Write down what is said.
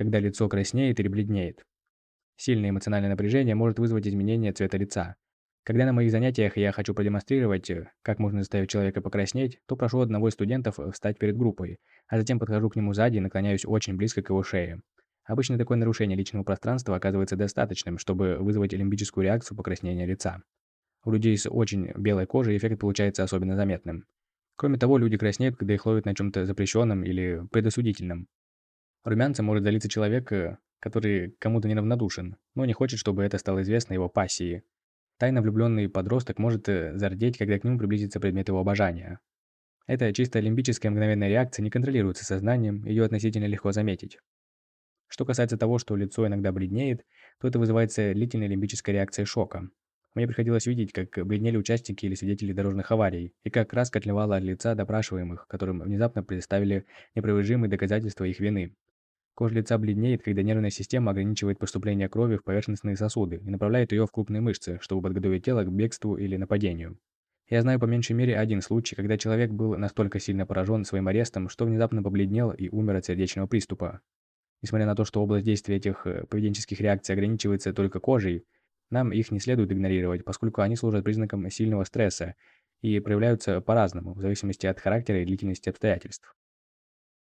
когда лицо краснеет или бледнеет. Сильное эмоциональное напряжение может вызвать изменение цвета лица. Когда на моих занятиях я хочу продемонстрировать, э, как можно заставить человека покраснеть, то прошу одного из студентов э, встать перед группой, а затем подхожу к нему сзади и наклоняюсь очень близко к его шее. Обычно такое нарушение личного пространства оказывается достаточным, чтобы вызвать лимбическую реакцию покраснения лица. У людей с очень белой кожей эффект получается особенно заметным. Кроме того, люди краснеют, когда их ловят на чем-то запрещенном или предосудительном. Румянцем может залиться человек, э, который кому-то неравнодушен, но не хочет, чтобы это стало известно его пассии. Тайно влюбленный подросток может э, зардеть, когда к нему приблизится предмет его обожания. Эта чисто лимбическая мгновенная реакция не контролируется сознанием, ее относительно легко заметить. Что касается того, что лицо иногда бледнеет, то это вызывается длительной лимбической реакцией шока. Мне приходилось видеть, как бледнели участники или свидетели дорожных аварий, и как краска отливала от лица допрашиваемых, которым внезапно предоставили непровержимые доказательства их вины. Кожа лица бледнеет, когда нервная система ограничивает поступление крови в поверхностные сосуды и направляет ее в крупные мышцы, чтобы подготовить тело к бегству или нападению. Я знаю по меньшей мере один случай, когда человек был настолько сильно поражен своим арестом, что внезапно побледнел и умер от сердечного приступа. Несмотря на то, что область действия этих э, поведенческих реакций ограничивается только кожей, нам их не следует игнорировать, поскольку они служат признаком сильного стресса и проявляются по-разному, в зависимости от характера и длительности обстоятельств.